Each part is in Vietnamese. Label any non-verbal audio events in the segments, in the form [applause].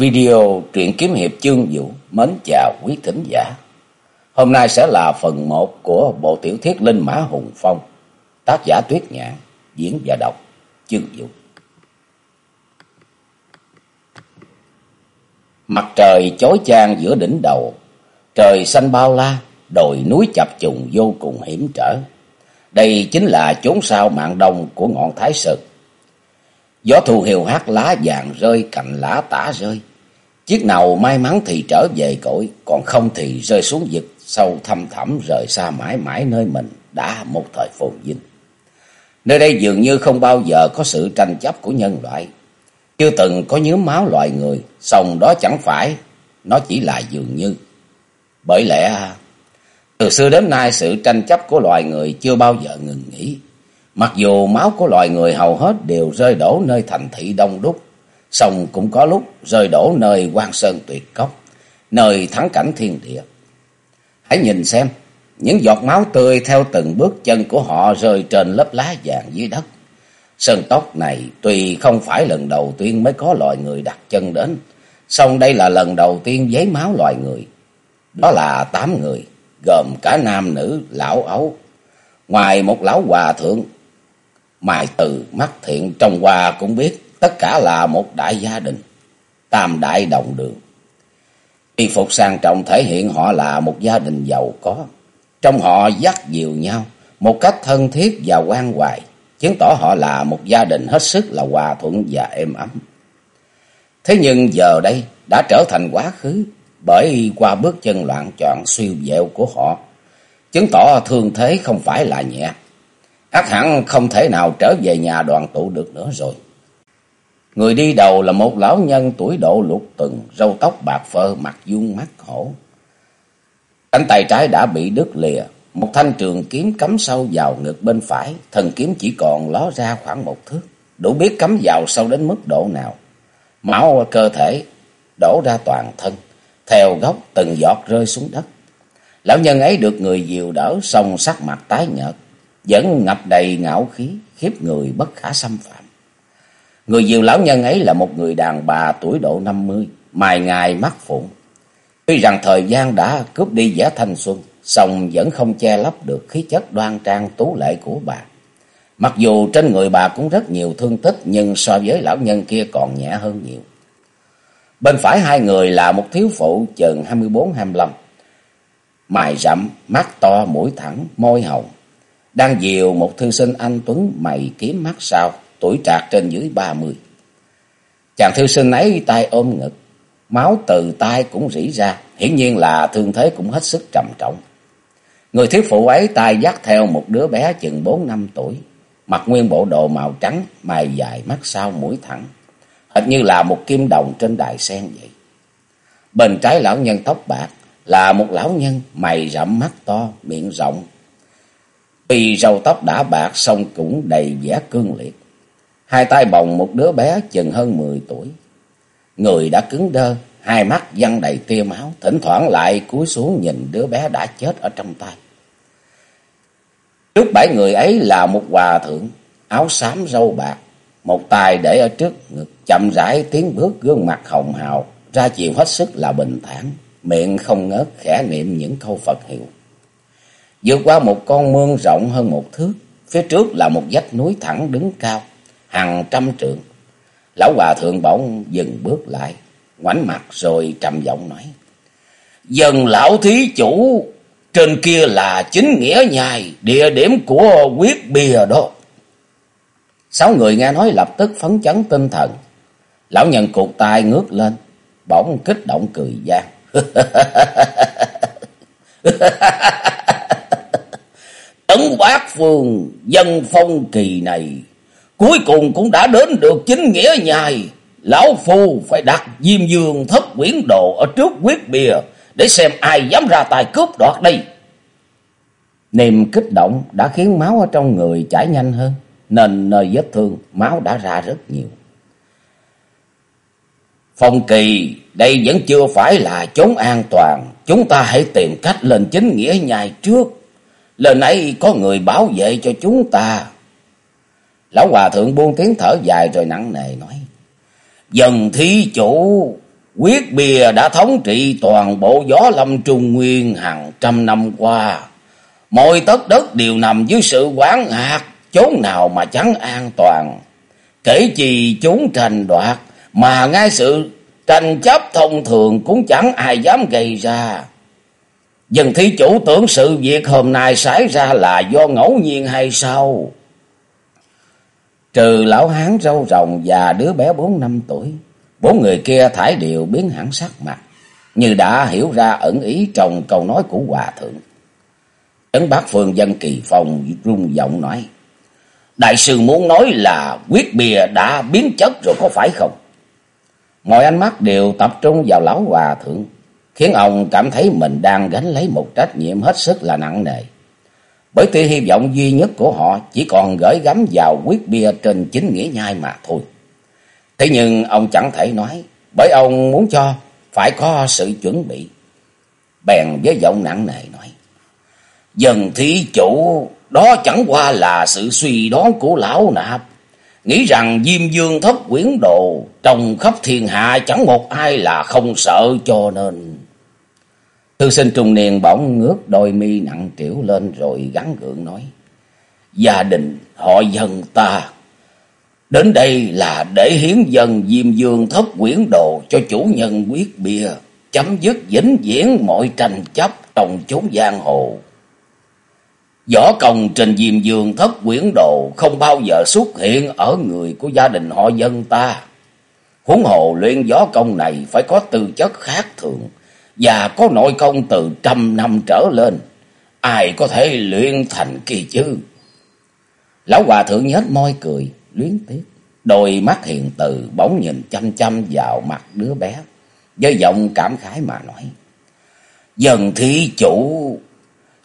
Video truyện kiếm hiệp chương vũ mến chào quý thính giả. Hôm nay sẽ là phần 1 của bộ tiểu thuyết Linh Mã Hùng Phong, tác giả Tuyết Nhạn, diễn và đọc chương vũ. Mặt trời chói chang giữa đỉnh đầu, trời xanh bao la, đồi núi chập trùng vô cùng hiểm trở. Đây chính là chốn sao mạng đông của ngọn Thái Sơn. Gió thu hiều hát lá vàng rơi, cành lá tả rơi. Chiếc nào may mắn thì trở về cõi, còn không thì rơi xuống vực sâu thăm thẳm rời xa mãi mãi nơi mình đã một thời phồn vinh. Nơi đây dường như không bao giờ có sự tranh chấp của nhân loại. Chưa từng có nhớ máu loài người, sòng đó chẳng phải, nó chỉ là dường như. Bởi lẽ, từ xưa đến nay sự tranh chấp của loài người chưa bao giờ ngừng nghỉ. Mặc dù máu của loài người hầu hết đều rơi đổ nơi thành thị đông đúc, song cũng có lúc rơi đổ nơi quan sơn tuyệt cốc, nơi thắng cảnh thiên địa. Hãy nhìn xem, những giọt máu tươi theo từng bước chân của họ rơi trên lớp lá vàng dưới đất. Sơn tóc này tuy không phải lần đầu tiên mới có loài người đặt chân đến, song đây là lần đầu tiên giấy máu loài người. Đó là tám người, gồm cả nam nữ, lão ấu. Ngoài một lão hòa thượng Mài từ mắt thiện trong qua cũng biết tất cả là một đại gia đình, tam đại đồng đường. Y phục sang trọng thể hiện họ là một gia đình giàu có. Trong họ dắt dìu nhau một cách thân thiết và quan hoài, chứng tỏ họ là một gia đình hết sức là hòa thuận và êm ấm. Thế nhưng giờ đây đã trở thành quá khứ bởi qua bước chân loạn trọn siêu dẹo của họ, chứng tỏ thương thế không phải là nhẹ ác hẳn không thể nào trở về nhà đoàn tụ được nữa rồi. Người đi đầu là một lão nhân tuổi độ lục từng, râu tóc bạc phơ, mặt vuông mắt hổ. Cánh tay trái đã bị đứt lìa, một thanh trường kiếm cắm sâu vào ngực bên phải, thần kiếm chỉ còn ló ra khoảng một thước, đủ biết cắm vào sâu đến mức độ nào. Máu cơ thể đổ ra toàn thân, theo góc từng giọt rơi xuống đất. Lão nhân ấy được người dìu đỡ, xong sắc mặt tái nhợt, vẫn ngập đầy ngạo khí, khiếp người bất khả xâm phạm. Người diều lão nhân ấy là một người đàn bà tuổi độ năm mươi, mài ngài mắt phụng. Tuy rằng thời gian đã cướp đi vẻ thanh xuân, song vẫn không che lấp được khí chất đoan trang tú lệ của bà. Mặc dù trên người bà cũng rất nhiều thương tích, nhưng so với lão nhân kia còn nhẹ hơn nhiều. Bên phải hai người là một thiếu phụ chừng hai mươi bốn hai mươi lăm Mài rậm, mắt to, mũi thẳng, môi hồng, đang dìu một thư sinh anh Tuấn mày kiếm mắt sao, tuổi trạc trên dưới ba mươi. Chàng thư sinh ấy tay ôm ngực, máu từ tay cũng rỉ ra, hiển nhiên là thương thế cũng hết sức trầm trọng. Người thiếu phụ ấy tay dắt theo một đứa bé chừng bốn năm tuổi, mặc nguyên bộ đồ màu trắng, mày dài mắt sau mũi thẳng, hệt như là một kim đồng trên đài sen vậy. Bên trái lão nhân tóc bạc là một lão nhân mày rậm mắt to, miệng rộng, vì râu tóc đã bạc xong cũng đầy vẻ cương liệt. Hai tay bồng một đứa bé chừng hơn mười tuổi. Người đã cứng đơ, hai mắt văng đầy tia máu, thỉnh thoảng lại cúi xuống nhìn đứa bé đã chết ở trong tay. Trước bảy người ấy là một hòa thượng, áo xám râu bạc, một tay để ở trước ngực, chậm rãi tiến bước gương mặt hồng hào, ra chiều hết sức là bình thản, miệng không ngớt khẽ niệm những câu Phật hiệu. Vượt qua một con mương rộng hơn một thước, phía trước là một vách núi thẳng đứng cao, hàng trăm trượng. Lão hòa thượng bỗng dừng bước lại, ngoảnh mặt rồi trầm giọng nói. Dần lão thí chủ, trên kia là chính nghĩa nhai, địa điểm của quyết bìa đó. Sáu người nghe nói lập tức phấn chấn tinh thần. Lão nhân cụt tai ngước lên, bỗng kích động cười gian. [laughs] Tấn bát phương dân phong kỳ này cuối cùng cũng đã đến được chính nghĩa nhài Lão Phu phải đặt diêm dương thất quyển đồ ở trước quyết bìa để xem ai dám ra tài cướp đoạt đây. Niềm kích động đã khiến máu ở trong người chảy nhanh hơn, nên nơi vết thương máu đã ra rất nhiều. Phong kỳ, đây vẫn chưa phải là chốn an toàn, chúng ta hãy tìm cách lên chính nghĩa nhai trước. Lần này có người bảo vệ cho chúng ta. Lão hòa thượng buông tiếng thở dài rồi nặng nề nói. Dần thí chủ, Quyết bìa đã thống trị toàn bộ gió lâm trung nguyên hàng trăm năm qua. Mọi tất đất đều nằm dưới sự quán hạt, chốn nào mà chẳng an toàn. Kể chi chúng tranh đoạt, mà ngay sự tranh chấp thông thường cũng chẳng ai dám gây ra. Dân thí chủ tưởng sự việc hôm nay xảy ra là do ngẫu nhiên hay sao? Trừ lão hán râu rồng và đứa bé bốn năm tuổi, bốn người kia thải đều biến hẳn sắc mặt, như đã hiểu ra ẩn ý trong câu nói của hòa thượng. Trấn bác phương dân kỳ phòng rung giọng nói, Đại sư muốn nói là quyết bìa đã biến chất rồi có phải không? Mọi ánh mắt đều tập trung vào lão hòa thượng, khiến ông cảm thấy mình đang gánh lấy một trách nhiệm hết sức là nặng nề. Bởi tuy hy vọng duy nhất của họ chỉ còn gửi gắm vào quyết bia trên chính nghĩa nhai mà thôi. Thế nhưng ông chẳng thể nói, bởi ông muốn cho phải có sự chuẩn bị. Bèn với giọng nặng nề nói, Dần thí chủ, đó chẳng qua là sự suy đoán của lão nạp. Nghĩ rằng Diêm Dương thất quyển đồ, trong khắp thiên hạ chẳng một ai là không sợ cho nên... Thư sinh trung niên bỗng ngước đôi mi nặng trĩu lên rồi gắn gượng nói. Gia đình, họ dân ta. Đến đây là để hiến dân diêm dương thất quyển đồ cho chủ nhân quyết bia. Chấm dứt vĩnh viễn mọi tranh chấp trong chốn giang hồ. Võ công trên diêm dương thất quyển đồ không bao giờ xuất hiện ở người của gia đình họ dân ta. Huống hồ luyện võ công này phải có tư chất khác thường và có nội công từ trăm năm trở lên, ai có thể luyện thành kỳ chứ? Lão hòa thượng nhếch môi cười, luyến tiếc, đôi mắt hiền từ bỗng nhìn chăm chăm vào mặt đứa bé, với giọng cảm khái mà nói. Dần thí chủ,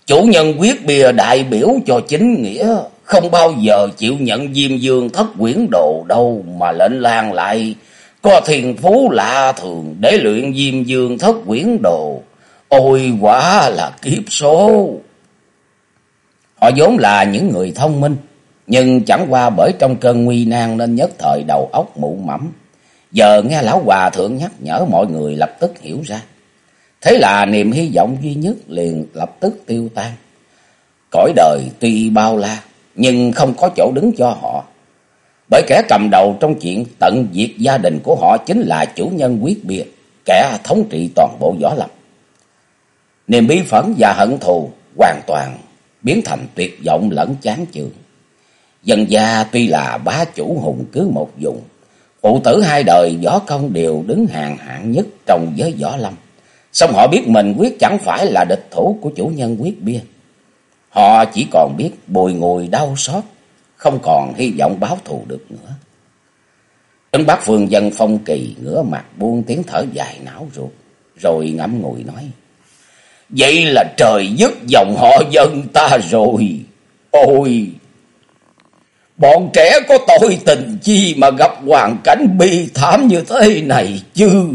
chủ nhân quyết bìa đại biểu cho chính nghĩa, không bao giờ chịu nhận diêm dương thất quyển đồ đâu mà lệnh lan lại có thiền phú lạ thường để luyện diêm dương thất quyển đồ. Ôi quả là kiếp số. Họ vốn là những người thông minh. Nhưng chẳng qua bởi trong cơn nguy nan nên nhất thời đầu óc mụ mẫm. Giờ nghe lão hòa thượng nhắc nhở mọi người lập tức hiểu ra. Thế là niềm hy vọng duy nhất liền lập tức tiêu tan. Cõi đời tuy bao la, nhưng không có chỗ đứng cho họ. Bởi kẻ cầm đầu trong chuyện tận diệt gia đình của họ chính là chủ nhân quyết biệt, kẻ thống trị toàn bộ võ lâm. Niềm bí phẫn và hận thù hoàn toàn biến thành tuyệt vọng lẫn chán chường. Dân gia tuy là bá chủ hùng cứ một vùng, phụ tử hai đời võ công đều đứng hàng hạng nhất trong giới võ lâm. Xong họ biết mình quyết chẳng phải là địch thủ của chủ nhân quyết bia. Họ chỉ còn biết bồi ngồi đau xót không còn hy vọng báo thù được nữa. Trấn bác phương dân phong kỳ ngửa mặt buông tiếng thở dài não ruột, rồi ngẫm ngùi nói. Vậy là trời dứt dòng họ dân ta rồi. Ôi! Bọn trẻ có tội tình chi mà gặp hoàn cảnh bi thảm như thế này chứ?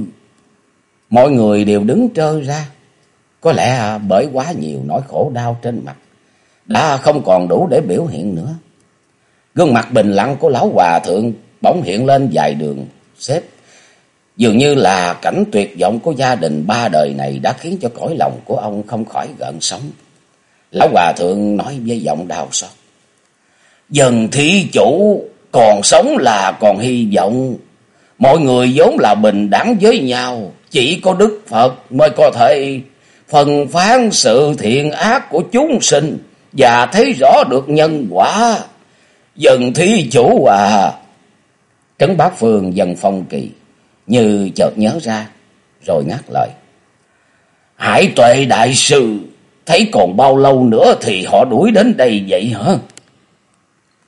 Mọi người đều đứng trơ ra. Có lẽ bởi quá nhiều nỗi khổ đau trên mặt. Đã không còn đủ để biểu hiện nữa. Gương mặt bình lặng của lão hòa thượng bỗng hiện lên vài đường xếp. Dường như là cảnh tuyệt vọng của gia đình ba đời này đã khiến cho cõi lòng của ông không khỏi gợn sóng. Lão hòa thượng nói với giọng đau xót. Dần thí chủ còn sống là còn hy vọng. Mọi người vốn là bình đẳng với nhau. Chỉ có Đức Phật mới có thể phần phán sự thiện ác của chúng sinh và thấy rõ được nhân quả. Dần thí chủ à. Trấn bác phương dần phong kỳ. Như chợt nhớ ra. Rồi ngắt lời. Hải tuệ đại sư. Thấy còn bao lâu nữa thì họ đuổi đến đây vậy hả?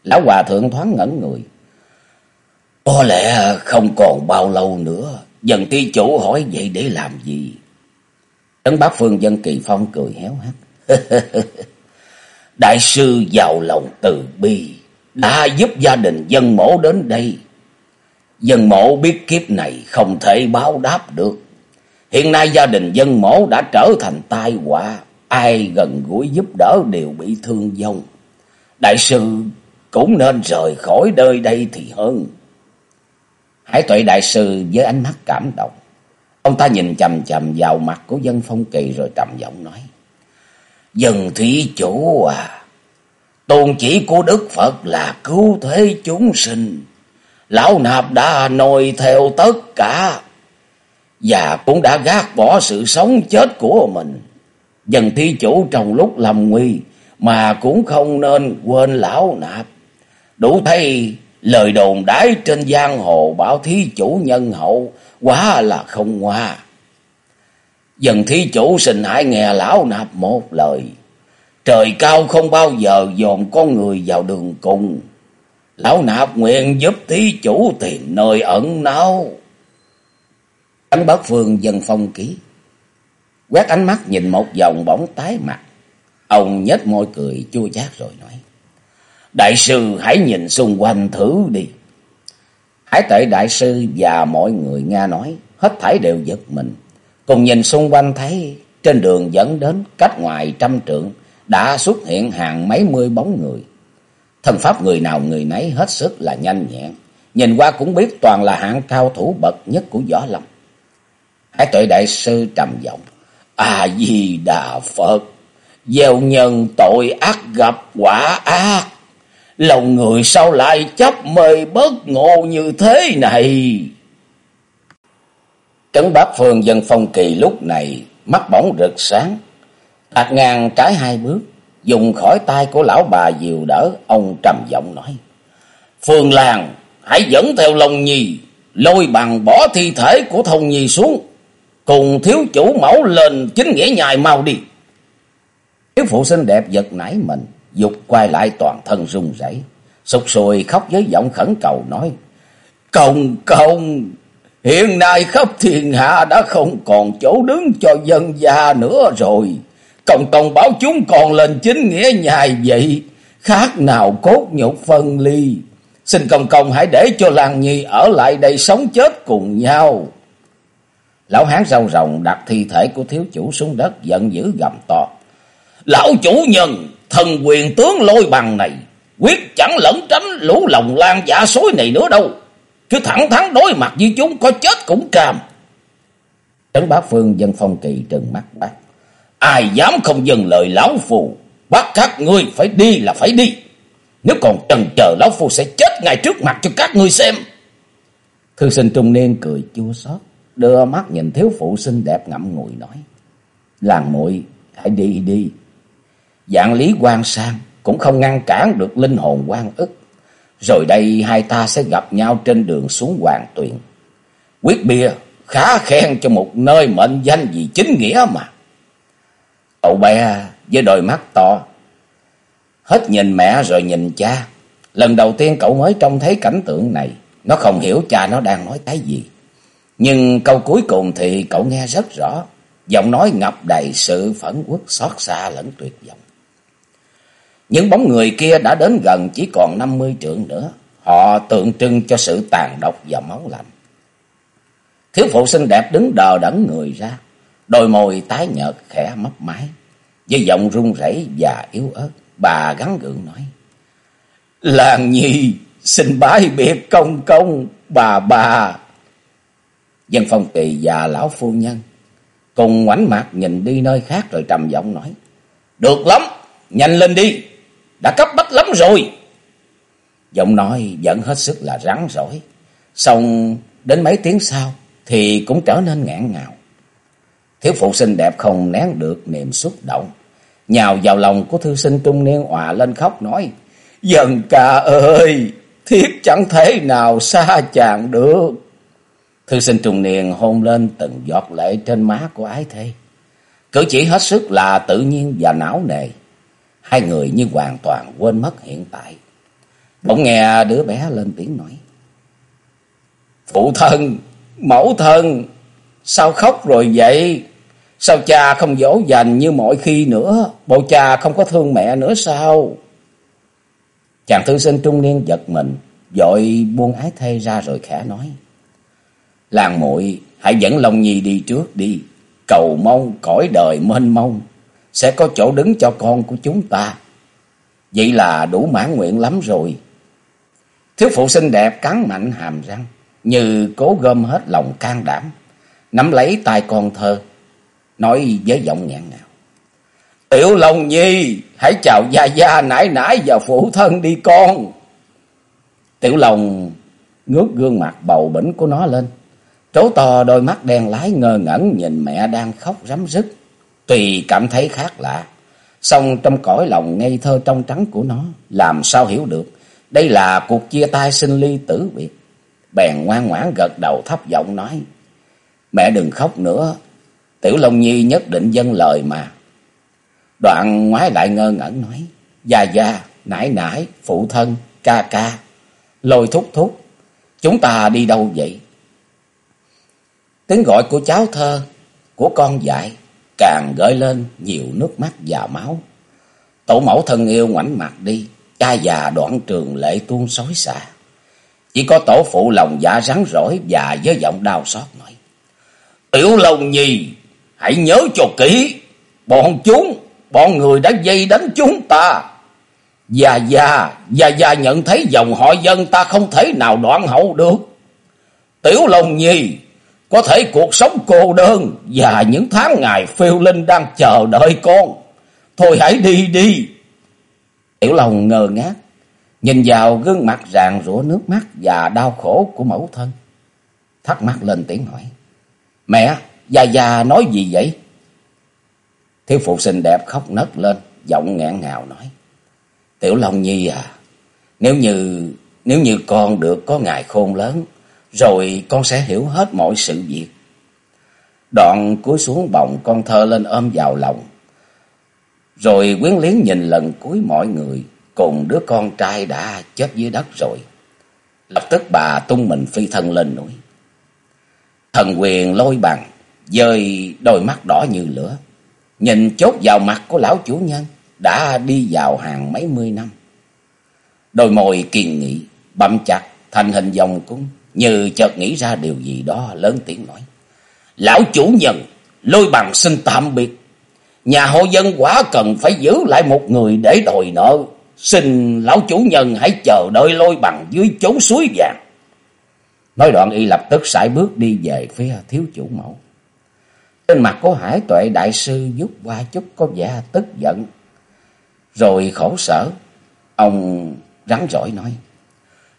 Lão hòa thượng thoáng ngẩn người. Có lẽ không còn bao lâu nữa. Dần ti chủ hỏi vậy để làm gì? Trấn bác phương dân kỳ phong cười héo hắt. [laughs] Đại sư giàu lòng từ bi đã giúp gia đình dân mổ đến đây. Dân mổ biết kiếp này không thể báo đáp được. Hiện nay gia đình dân mổ đã trở thành tai họa, ai gần gũi giúp đỡ đều bị thương vong. Đại sư cũng nên rời khỏi nơi đây thì hơn. Hải tuệ đại sư với ánh mắt cảm động, Ông ta nhìn chầm chầm vào mặt của dân phong kỳ rồi trầm giọng nói. Dân thủy chủ à, tôn chỉ của Đức Phật là cứu thế chúng sinh. Lão nạp đã noi theo tất cả và cũng đã gác bỏ sự sống chết của mình. Dần thi chủ trong lúc làm nguy mà cũng không nên quên lão nạp. Đủ thấy lời đồn đái trên giang hồ bảo thí chủ nhân hậu quá là không hoa. Dần thí chủ xin hãy nghe lão nạp một lời. Trời cao không bao giờ dồn con người vào đường cùng. Lão nạp nguyện giúp thí chủ tìm nơi ẩn náu. Ánh bát phương dân phong ký. Quét ánh mắt nhìn một dòng bóng tái mặt. Ông nhếch môi cười chua chát rồi nói. Đại sư hãy nhìn xung quanh thử đi. Hải tệ đại sư và mọi người nghe nói, hết thảy đều giật mình. Cùng nhìn xung quanh thấy trên đường dẫn đến cách ngoài trăm trượng đã xuất hiện hàng mấy mươi bóng người. Thân pháp người nào người nấy hết sức là nhanh nhẹn. Nhìn qua cũng biết toàn là hạng cao thủ bậc nhất của võ lâm. Hải tuệ đại sư trầm giọng. A-di-đà Phật. Gieo nhân tội ác gặp quả ác. Lòng người sao lại chấp mê bất ngộ như thế này? Trấn bát phương dân phong kỳ lúc này mắt bỗng rực sáng. Tạc ngang trái hai bước, dùng khỏi tay của lão bà dìu đỡ, ông trầm giọng nói. Phương làng, hãy dẫn theo lòng Nhi, lôi bằng bỏ thi thể của Thông Nhi xuống, cùng thiếu chủ mẫu lên chính nghĩa nhài mau đi. Thiếu phụ xinh đẹp giật nảy mình, dục quay lại toàn thân run rẩy, sụt sùi khóc với giọng khẩn cầu nói: "Công công, hiện nay khắp thiên hạ đã không còn chỗ đứng cho dân gia nữa rồi. Cộng công báo chúng còn lên chính nghĩa nhài vậy, khác nào cốt nhục phân ly. Xin công công hãy để cho làng nhi ở lại đây sống chết cùng nhau." Lão hán râu rồng đặt thi thể của thiếu chủ xuống đất giận dữ gầm to. Lão chủ nhân, thần quyền tướng lôi bằng này, quyết chẳng lẫn tránh lũ lòng lan giả xối này nữa đâu. Cứ thẳng thắn đối mặt với chúng có chết cũng cam. Trấn bá phương dân phong kỳ trừng mắt bác. Ai dám không dừng lời lão phù, bắt các ngươi phải đi là phải đi. Nếu còn trần chờ lão phù sẽ chết ngay trước mặt cho các ngươi xem. Thư sinh trung niên cười chua xót đưa mắt nhìn thiếu phụ xinh đẹp ngậm ngùi nói. Làng muội hãy đi đi. Dạng lý quan sang cũng không ngăn cản được linh hồn quan ức. Rồi đây hai ta sẽ gặp nhau trên đường xuống hoàng tuyển. Quyết bia khá khen cho một nơi mệnh danh vì chính nghĩa mà. Cậu bé với đôi mắt to. Hết nhìn mẹ rồi nhìn cha. Lần đầu tiên cậu mới trông thấy cảnh tượng này. Nó không hiểu cha nó đang nói cái gì. Nhưng câu cuối cùng thì cậu nghe rất rõ. Giọng nói ngập đầy sự phẫn uất xót xa lẫn tuyệt vọng. Những bóng người kia đã đến gần chỉ còn năm mươi trượng nữa. Họ tượng trưng cho sự tàn độc và máu lạnh. Thiếu phụ xinh đẹp đứng đờ đẫn người ra. Đôi môi tái nhợt khẽ mấp máy. Với giọng run rẩy và yếu ớt. Bà gắn gượng nói. Làng nhi xin bái biệt công công bà bà. Dân phong kỳ và lão phu nhân cùng ngoảnh mặt nhìn đi nơi khác rồi trầm giọng nói. Được lắm, nhanh lên đi, đã cấp bách lắm rồi. Giọng nói vẫn hết sức là rắn rỏi. Xong đến mấy tiếng sau thì cũng trở nên ngạn ngào. Thiếu phụ xinh đẹp không nén được niềm xúc động. Nhào vào lòng của thư sinh trung niên hòa lên khóc nói. Dần ca ơi, thiết chẳng thể nào xa chàng được. Thư sinh trung niên hôn lên từng giọt lệ trên má của ái thê. Cử chỉ hết sức là tự nhiên và não nề. Hai người như hoàn toàn quên mất hiện tại. Bỗng nghe đứa bé lên tiếng nói. Phụ thân, mẫu thân, sao khóc rồi vậy? Sao cha không dỗ dành như mọi khi nữa? Bộ cha không có thương mẹ nữa sao? Chàng thư sinh trung niên giật mình, dội buông ái thê ra rồi khẽ nói. Làng muội hãy dẫn lòng Nhi đi trước đi, cầu mong cõi đời mênh mông, sẽ có chỗ đứng cho con của chúng ta. Vậy là đủ mãn nguyện lắm rồi. Thiếu phụ xinh đẹp cắn mạnh hàm răng, như cố gom hết lòng can đảm. nắm lấy tay con thơ, nói với giọng nhẹ ngào. Tiểu Long Nhi, hãy chào gia gia, nãi nãi và phụ thân đi con. Tiểu Long ngước gương mặt bầu bỉnh của nó lên. Trố to đôi mắt đen lái ngơ ngẩn nhìn mẹ đang khóc rắm rứt. Tùy cảm thấy khác lạ. Xong trong cõi lòng ngây thơ trong trắng của nó, làm sao hiểu được. Đây là cuộc chia tay sinh ly tử biệt. Bèn ngoan ngoãn gật đầu thấp giọng nói. Mẹ đừng khóc nữa. Tiểu Long Nhi nhất định dân lời mà. Đoạn ngoái lại ngơ ngẩn nói. Già già, nãi nãi, phụ thân, ca ca. Lôi thúc thúc. Chúng ta đi đâu vậy? Tiếng gọi của cháu thơ, của con dại, càng gợi lên nhiều nước mắt và máu. Tổ mẫu thân yêu ngoảnh mặt đi, cha già đoạn trường lệ tuôn xối xả. Chỉ có tổ phụ lòng dạ rắn rỏi và với giọng đau xót nói. Tiểu Long Nhi, hãy nhớ cho kỹ, bọn chúng, bọn người đã dây đánh chúng ta. Già già, già già nhận thấy dòng họ dân ta không thể nào đoạn hậu được. Tiểu Long Nhi, có thể cuộc sống cô đơn và những tháng ngày phiêu linh đang chờ đợi con. Thôi hãy đi đi. Tiểu Long ngờ ngác, nhìn vào gương mặt rạng rủa nước mắt và đau khổ của mẫu thân. Thắc mắc lên tiếng hỏi. Mẹ, Gia Gia nói gì vậy? Thiếu phụ xinh đẹp khóc nấc lên, giọng ngẹn ngào nói. Tiểu Long Nhi à, nếu như nếu như con được có ngày khôn lớn, rồi con sẽ hiểu hết mọi sự việc. Đoạn cúi xuống bồng con thơ lên ôm vào lòng. Rồi quyến liếng nhìn lần cuối mọi người, cùng đứa con trai đã chết dưới đất rồi. Lập tức bà tung mình phi thân lên núi. Thần quyền lôi bằng, dời đôi mắt đỏ như lửa. Nhìn chốt vào mặt của lão chủ nhân, đã đi vào hàng mấy mươi năm. Đôi môi kiên nghị, bậm chặt, thành hình vòng cung, như chợt nghĩ ra điều gì đó lớn tiếng nói. Lão chủ nhân, lôi bằng xin tạm biệt. Nhà hộ dân quả cần phải giữ lại một người để đòi nợ. Xin lão chủ nhân hãy chờ đợi lôi bằng dưới chốn suối vàng. Nói đoạn y lập tức sải bước đi về phía thiếu chủ mẫu. Trên mặt của Hải Tuệ Đại Sư giúp qua chút có vẻ tức giận. Rồi khổ sở, ông rắn rỏi nói.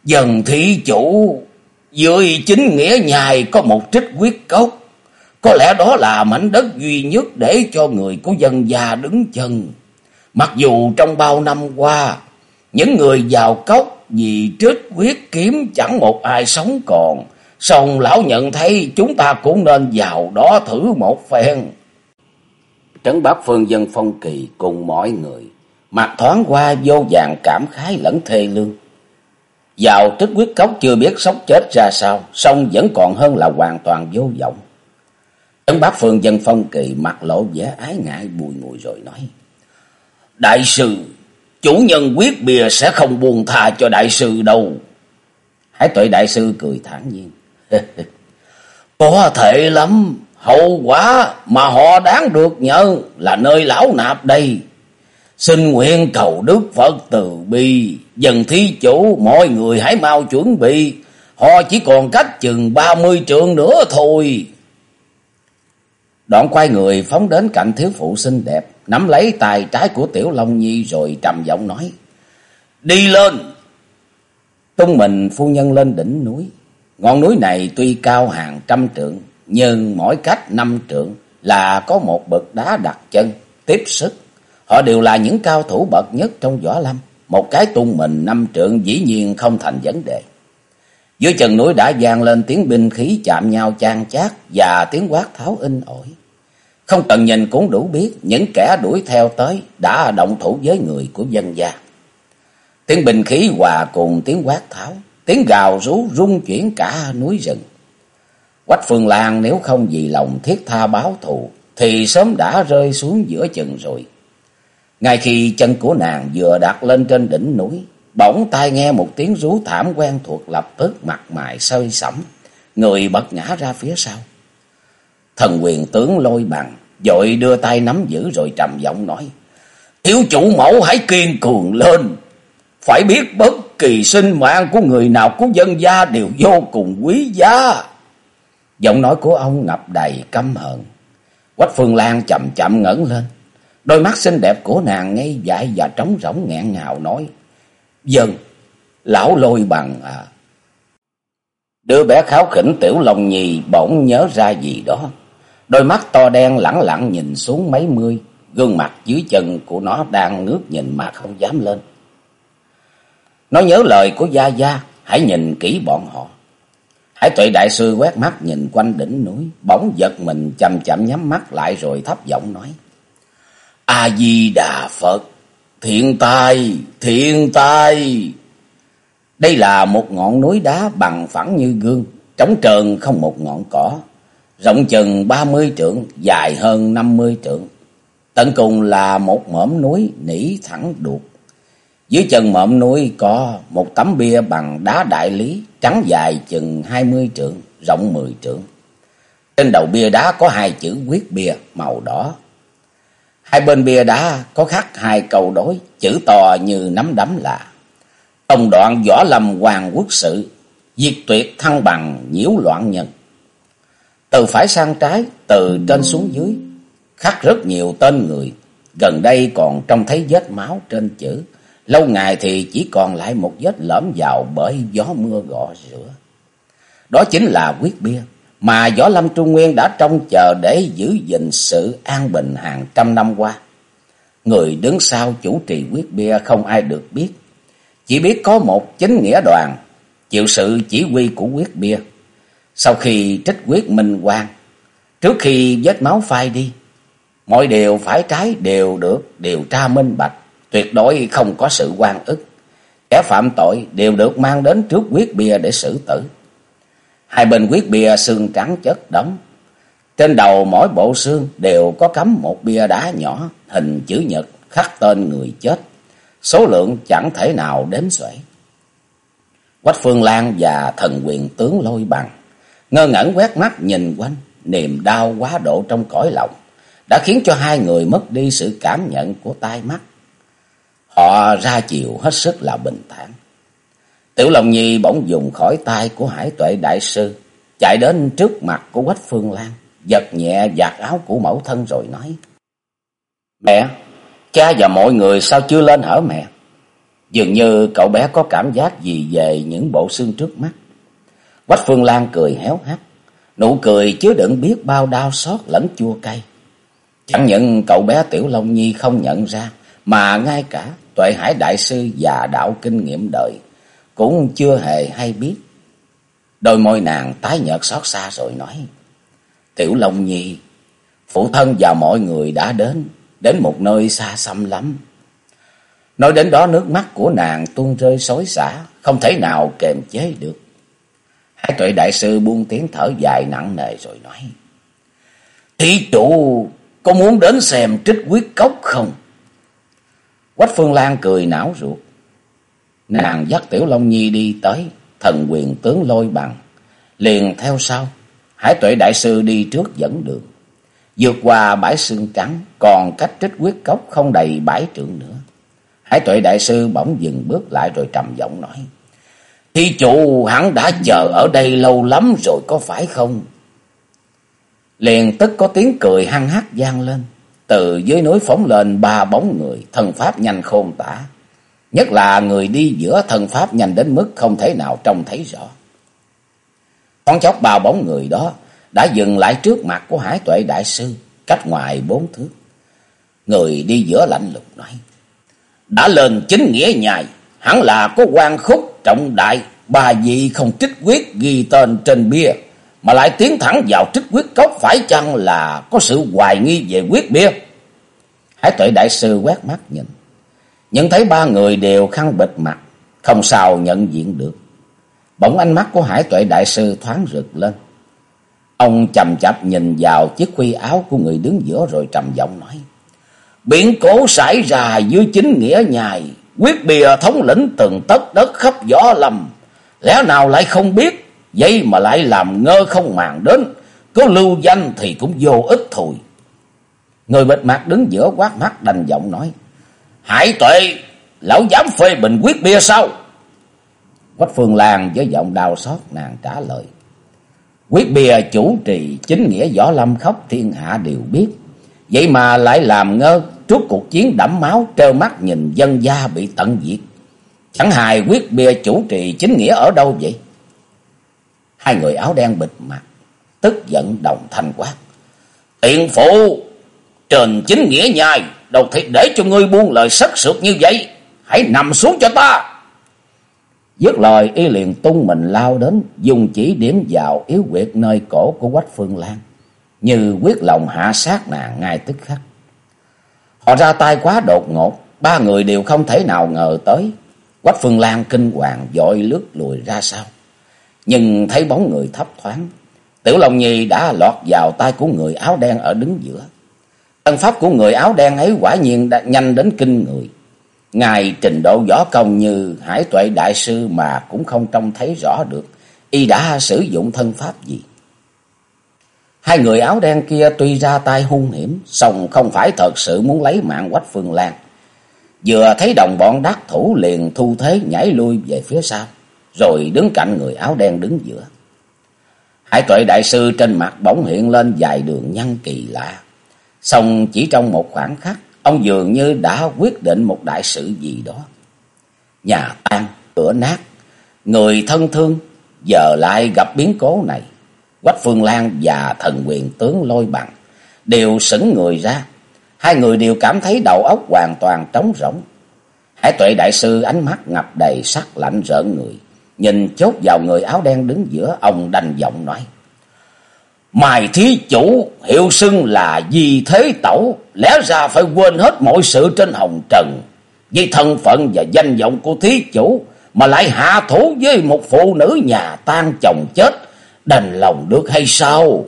Dần thị chủ, dưới chính nghĩa nhài có một trích quyết cốc. Có lẽ đó là mảnh đất duy nhất để cho người của dân già đứng chân. Mặc dù trong bao năm qua, những người giàu cốc vì trích quyết kiếm chẳng một ai sống còn. Xong lão nhận thấy chúng ta cũng nên vào đó thử một phen. Trấn Bác Phương Dân Phong Kỳ cùng mọi người, mặt thoáng qua vô vàng cảm khái lẫn thê lương. Vào trích quyết cốc chưa biết sống chết ra sao, song vẫn còn hơn là hoàn toàn vô vọng. Trấn Bác Phương Dân Phong Kỳ mặt lộ vẻ ái ngại bùi ngùi rồi nói. Đại sư, chủ nhân quyết bìa sẽ không buồn tha cho đại sư đâu. Hải tuệ đại sư cười thản nhiên. [laughs] Có thể lắm, hậu quả mà họ đáng được nhớ là nơi lão nạp đây. Xin nguyện cầu Đức Phật từ bi, dần thí chủ mọi người hãy mau chuẩn bị, họ chỉ còn cách chừng ba mươi trượng nữa thôi. Đoạn quay người phóng đến cạnh thiếu phụ xinh đẹp, nắm lấy tay trái của Tiểu Long Nhi rồi trầm giọng nói. Đi lên! Tung mình phu nhân lên đỉnh núi. Ngọn núi này tuy cao hàng trăm trượng, nhưng mỗi cách năm trượng là có một bậc đá đặt chân, tiếp sức. Họ đều là những cao thủ bậc nhất trong võ lâm. Một cái tung mình năm trượng dĩ nhiên không thành vấn đề. Dưới chân núi đã vang lên tiếng binh khí chạm nhau chan chát và tiếng quát tháo in ỏi. Không cần nhìn cũng đủ biết những kẻ đuổi theo tới đã động thủ với người của dân gia. Tiếng bình khí hòa cùng tiếng quát tháo, tiếng gào rú rung chuyển cả núi rừng. Quách Phương Lan nếu không vì lòng thiết tha báo thù thì sớm đã rơi xuống giữa chừng rồi. Ngay khi chân của nàng vừa đặt lên trên đỉnh núi, bỗng tai nghe một tiếng rú thảm quen thuộc lập tức mặt mày sơi sẫm, người bật ngã ra phía sau. Thần quyền tướng lôi bằng, dội đưa tay nắm giữ rồi trầm giọng nói. Thiếu chủ mẫu hãy kiên cường lên. Phải biết bất kỳ sinh mạng của người nào của dân gia đều vô cùng quý giá. Giọng nói của ông ngập đầy căm hận. Quách Phương Lan chậm chậm ngẩng lên. Đôi mắt xinh đẹp của nàng ngây dại và trống rỗng nghẹn ngào nói. Dân, lão lôi bằng à. Đứa bé kháo khỉnh tiểu lòng nhì bỗng nhớ ra gì đó. Đôi mắt to đen lẳng lặng nhìn xuống mấy mươi. Gương mặt dưới chân của nó đang ngước nhìn mà không dám lên. Nó nhớ lời của Gia Gia, hãy nhìn kỹ bọn họ. Hải tuệ đại sư quét mắt nhìn quanh đỉnh núi, bỗng giật mình chậm chậm nhắm mắt lại rồi thấp giọng nói. A-di-đà Phật, thiện tai, thiện tai. Đây là một ngọn núi đá bằng phẳng như gương, trống trơn không một ngọn cỏ, rộng chừng ba mươi trượng, dài hơn năm mươi trượng. Tận cùng là một mỏm núi nỉ thẳng đuột. Dưới chân mộm núi có một tấm bia bằng đá đại lý, trắng dài chừng hai mươi trượng, rộng mười trượng. Trên đầu bia đá có hai chữ quyết bia màu đỏ. Hai bên bia đá có khắc hai câu đối, chữ to như nắm đấm lạ. Tông đoạn võ lâm hoàng quốc sự, diệt tuyệt thăng bằng nhiễu loạn nhân. Từ phải sang trái, từ trên xuống dưới, khắc rất nhiều tên người. Gần đây còn trông thấy vết máu trên chữ. Lâu ngày thì chỉ còn lại một vết lõm vào bởi gió mưa gõ rửa. Đó chính là quyết bia mà Võ Lâm Trung Nguyên đã trông chờ để giữ gìn sự an bình hàng trăm năm qua. Người đứng sau chủ trì quyết bia không ai được biết. Chỉ biết có một chính nghĩa đoàn chịu sự chỉ huy của quyết bia. Sau khi trích quyết minh quan, trước khi vết máu phai đi, mọi điều phải trái đều được điều tra minh bạch, tuyệt đối không có sự quan ức. Kẻ phạm tội đều được mang đến trước quyết bia để xử tử. Hai bên quyết bia xương trắng chất đóng. Trên đầu mỗi bộ xương đều có cắm một bia đá nhỏ, hình chữ nhật, khắc tên người chết. Số lượng chẳng thể nào đếm xuể. Quách Phương Lan và thần quyền tướng lôi bằng. Ngơ ngẩn quét mắt nhìn quanh. Niềm đau quá độ trong cõi lòng. Đã khiến cho hai người mất đi sự cảm nhận của tai mắt. Họ ra chiều hết sức là bình thản. Tiểu Long Nhi bỗng dùng khỏi tay của Hải Tuệ Đại Sư, chạy đến trước mặt của Quách Phương Lan, giật nhẹ giặt áo của mẫu thân rồi nói. Mẹ, cha và mọi người sao chưa lên hở mẹ? Dường như cậu bé có cảm giác gì về những bộ xương trước mắt. Quách Phương Lan cười héo hắt, nụ cười chứa đựng biết bao đau xót lẫn chua cay. Chẳng những cậu bé Tiểu Long Nhi không nhận ra, mà ngay cả Tuệ Hải Đại Sư và đạo kinh nghiệm đời cũng chưa hề hay biết. Đôi môi nàng tái nhợt xót xa rồi nói. Tiểu Long Nhi, phụ thân và mọi người đã đến, đến một nơi xa xăm lắm. Nói đến đó nước mắt của nàng tuôn rơi xối xả, không thể nào kềm chế được. Hai tuệ đại sư buông tiếng thở dài nặng nề rồi nói. Thí chủ có muốn đến xem trích quyết cốc không? Quách Phương Lan cười não ruột. Nàng dắt Tiểu Long Nhi đi tới, thần quyền tướng lôi bằng. Liền theo sau, Hải tuệ đại sư đi trước dẫn đường. Vượt qua bãi xương trắng, còn cách trích quyết cốc không đầy bãi trượng nữa. Hải tuệ đại sư bỗng dừng bước lại rồi trầm giọng nói. Thi chủ hắn đã chờ ở đây lâu lắm rồi có phải không? Liền tức có tiếng cười hăng hắc gian lên. Từ dưới núi phóng lên ba bóng người, thần pháp nhanh khôn tả. Nhất là người đi giữa thần pháp nhanh đến mức không thể nào trông thấy rõ. Thoáng chốc ba bóng người đó đã dừng lại trước mặt của Hải Tuệ Đại Sư, cách ngoài bốn thước. Người đi giữa lạnh lùng nói. Đã lên chính nghĩa nhài, hẳn là có quan khúc trọng đại, bà gì không trích quyết ghi tên trên bia, mà lại tiến thẳng vào trích quyết cốc phải chăng là có sự hoài nghi về quyết bia. Hải Tuệ Đại Sư quét mắt nhìn nhận thấy ba người đều khăn bịt mặt, không sao nhận diện được. Bỗng ánh mắt của Hải Tuệ Đại Sư thoáng rực lên. Ông chầm chập nhìn vào chiếc khuy áo của người đứng giữa rồi trầm giọng nói. Biển cố xảy ra dưới chính nghĩa nhài, quyết bìa thống lĩnh từng tất đất khắp gió lầm. Lẽ nào lại không biết, vậy mà lại làm ngơ không màng đến, có lưu danh thì cũng vô ích thôi. Người bịt mặt đứng giữa quát mắt đành giọng nói. Hải tuệ, lão dám phê bình quyết bia sao? Quách Phương Lan với giọng đau xót nàng trả lời. Quyết bia chủ trì chính nghĩa võ lâm khóc thiên hạ đều biết. Vậy mà lại làm ngơ trước cuộc chiến đẫm máu trơ mắt nhìn dân gia bị tận diệt. Chẳng hài quyết bia chủ trì chính nghĩa ở đâu vậy? Hai người áo đen bịt mặt, tức giận đồng thanh quát. Tiện phụ, trên chính nghĩa nhai, đầu thể để cho ngươi buông lời sắc sược như vậy. Hãy nằm xuống cho ta. Dứt lời y liền tung mình lao đến, dùng chỉ điểm vào yếu quyệt nơi cổ của Quách Phương Lan, như quyết lòng hạ sát nàng ngay tức khắc. Họ ra tay quá đột ngột, ba người đều không thể nào ngờ tới. Quách Phương Lan kinh hoàng dội lướt lùi ra sau. Nhưng thấy bóng người thấp thoáng, Tiểu Long Nhi đã lọt vào tay của người áo đen ở đứng giữa. Tân pháp của người áo đen ấy quả nhiên đã nhanh đến kinh người. Ngài trình độ võ công như hải tuệ đại sư mà cũng không trông thấy rõ được y đã sử dụng thân pháp gì. Hai người áo đen kia tuy ra tay hung hiểm, song không phải thật sự muốn lấy mạng Quách Phương Lan. Vừa thấy đồng bọn đắc thủ liền thu thế nhảy lui về phía sau, rồi đứng cạnh người áo đen đứng giữa. Hải tuệ đại sư trên mặt bỗng hiện lên vài đường nhăn kỳ lạ. Xong chỉ trong một khoảng khắc, ông dường như đã quyết định một đại sự gì đó. Nhà tan, cửa nát, người thân thương, giờ lại gặp biến cố này. Quách Phương Lan và thần quyền tướng lôi bằng đều sững người ra. Hai người đều cảm thấy đầu óc hoàn toàn trống rỗng. Hải tuệ đại sư ánh mắt ngập đầy sắc lạnh rợn người. Nhìn chốt vào người áo đen đứng giữa, ông đành giọng nói. Mài thí chủ hiệu xưng là di thế tẩu, lẽ ra phải quên hết mọi sự trên hồng trần. Vì thân phận và danh vọng của thí chủ mà lại hạ thủ với một phụ nữ nhà tan chồng chết, đành lòng được hay sao?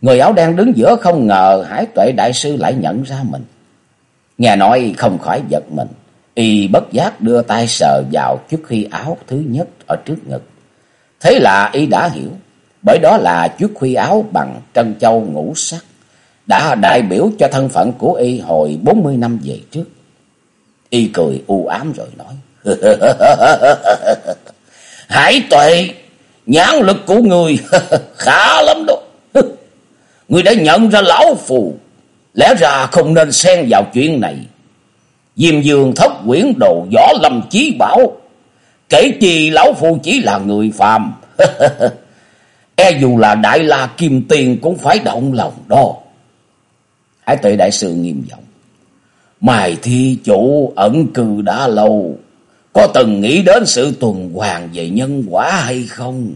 Người áo đen đứng giữa không ngờ Hải tuệ đại sư lại nhận ra mình. Nghe nói không khỏi giật mình, y bất giác đưa tay sờ vào trước khi áo thứ nhất ở trước ngực. Thế là y đã hiểu bởi đó là chiếc khuy áo bằng trân châu ngũ sắc, đã đại biểu cho thân phận của y hồi bốn mươi năm về trước. Y cười u ám rồi nói, [laughs] Hải tuệ, nhãn lực của người [laughs] khá lắm đó. người đã nhận ra lão phù, lẽ ra không nên xen vào chuyện này. Diêm dương thất quyển đồ võ lâm chí bảo, kể chi lão phu chỉ là người phàm. [laughs] E dù là đại la kim tiền cũng phải động lòng đó. Hải tuệ đại sư nghiêm giọng. Mài thi chủ ẩn cư đã lâu. Có từng nghĩ đến sự tuần hoàn về nhân quả hay không?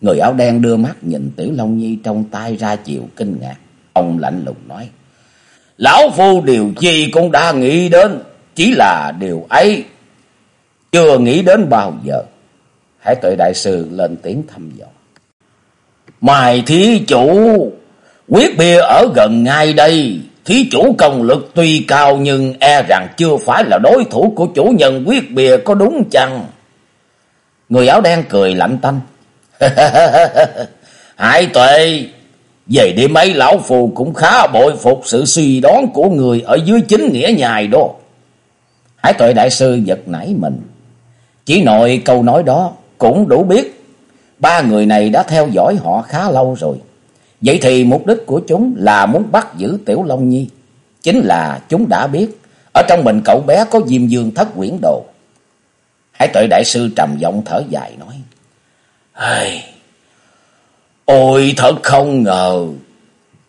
Người áo đen đưa mắt nhìn Tiểu Long Nhi trong tay ra chịu kinh ngạc. Ông lạnh lùng nói. Lão Phu điều gì cũng đã nghĩ đến. Chỉ là điều ấy chưa nghĩ đến bao giờ. hãy tuệ đại sư lên tiếng thăm dò. Mài thí chủ, quyết bia ở gần ngay đây. Thí chủ công lực tuy cao nhưng e rằng chưa phải là đối thủ của chủ nhân quyết bia có đúng chăng? Người áo đen cười lạnh tanh. [laughs] Hải tuệ, về đêm ấy lão phù cũng khá bội phục sự suy đoán của người ở dưới chính nghĩa nhài đó. Hải tuệ đại sư giật nảy mình. Chỉ nội câu nói đó cũng đủ biết Ba người này đã theo dõi họ khá lâu rồi. Vậy thì mục đích của chúng là muốn bắt giữ Tiểu Long Nhi. Chính là chúng đã biết, ở trong mình cậu bé có diêm dương thất quyển đồ. Hải tuệ đại sư trầm giọng thở dài nói. Hey, ôi thật không ngờ,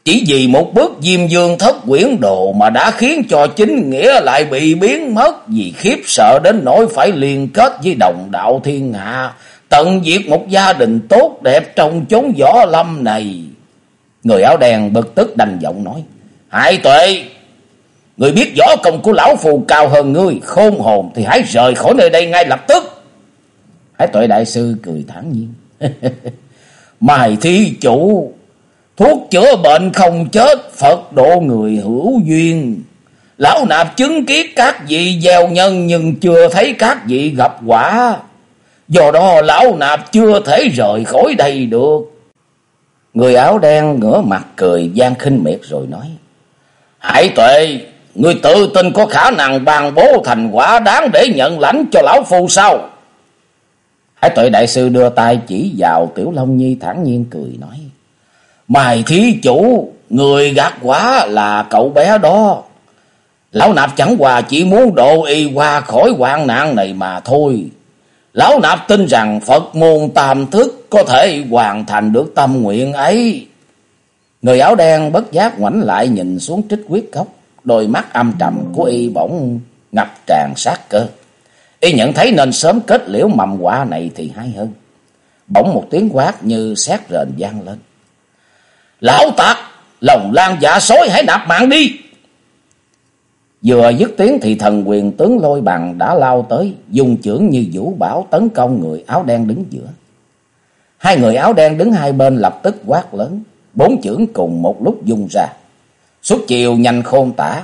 chỉ vì một bước diêm dương thất quyển đồ mà đã khiến cho chính nghĩa lại bị biến mất vì khiếp sợ đến nỗi phải liên kết với đồng đạo thiên hạ tận diệt một gia đình tốt đẹp trong chốn võ lâm này. Người áo đen bực tức đành giọng nói, Hải tuệ, người biết võ công của lão phù cao hơn ngươi, khôn hồn thì hãy rời khỏi nơi đây ngay lập tức. Hải tuệ đại sư cười thản nhiên, [laughs] Mài thí chủ, thuốc chữa bệnh không chết, Phật độ người hữu duyên. Lão nạp chứng kiến các vị gieo nhân nhưng chưa thấy các vị gặp quả. Do đó lão nạp chưa thể rời khỏi đây được. Người áo đen ngửa mặt cười gian khinh miệt rồi nói. Hải tuệ, người tự tin có khả năng bàn bố thành quả đáng để nhận lãnh cho lão phu sao? Hải tuệ đại sư đưa tay chỉ vào Tiểu Long Nhi thản nhiên cười nói. Mày thí chủ, người gạt quá là cậu bé đó. Lão nạp chẳng qua chỉ muốn độ y qua khỏi hoạn nạn này mà thôi. Lão nạp tin rằng Phật môn tam thức có thể hoàn thành được tâm nguyện ấy. Người áo đen bất giác ngoảnh lại nhìn xuống trích quyết cốc. Đôi mắt âm trầm của y bỗng ngập tràn sát cơ. Y nhận thấy nên sớm kết liễu mầm quả này thì hay hơn. Bỗng một tiếng quát như xét rền vang lên. Lão tạc, lòng lan dạ sói hãy nạp mạng đi. Vừa dứt tiếng thì thần quyền tướng lôi bằng đã lao tới, dùng chưởng như vũ bảo tấn công người áo đen đứng giữa. Hai người áo đen đứng hai bên lập tức quát lớn, bốn chưởng cùng một lúc dùng ra. Suốt chiều nhanh khôn tả,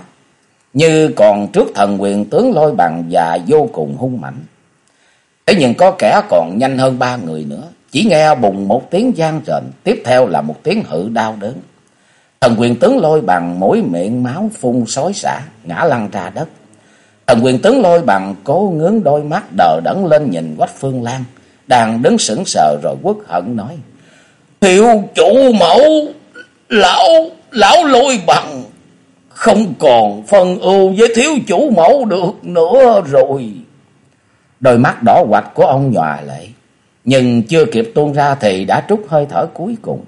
như còn trước thần quyền tướng lôi bằng và vô cùng hung mạnh. Thế nhưng có kẻ còn nhanh hơn ba người nữa, chỉ nghe bùng một tiếng gian rền, tiếp theo là một tiếng hự đau đớn. Thần quyền tướng lôi bằng mỗi miệng máu phun sói xả, ngã lăn ra đất. Thần quyền tướng lôi bằng cố ngướng đôi mắt đờ đẫn lên nhìn Quách Phương Lan, đang đứng sững sờ rồi quất hận nói. Hiệu chủ mẫu, lão, lão lôi bằng, không còn phân ưu với thiếu chủ mẫu được nữa rồi. Đôi mắt đỏ quạch của ông nhòa lệ, nhưng chưa kịp tuôn ra thì đã trút hơi thở cuối cùng.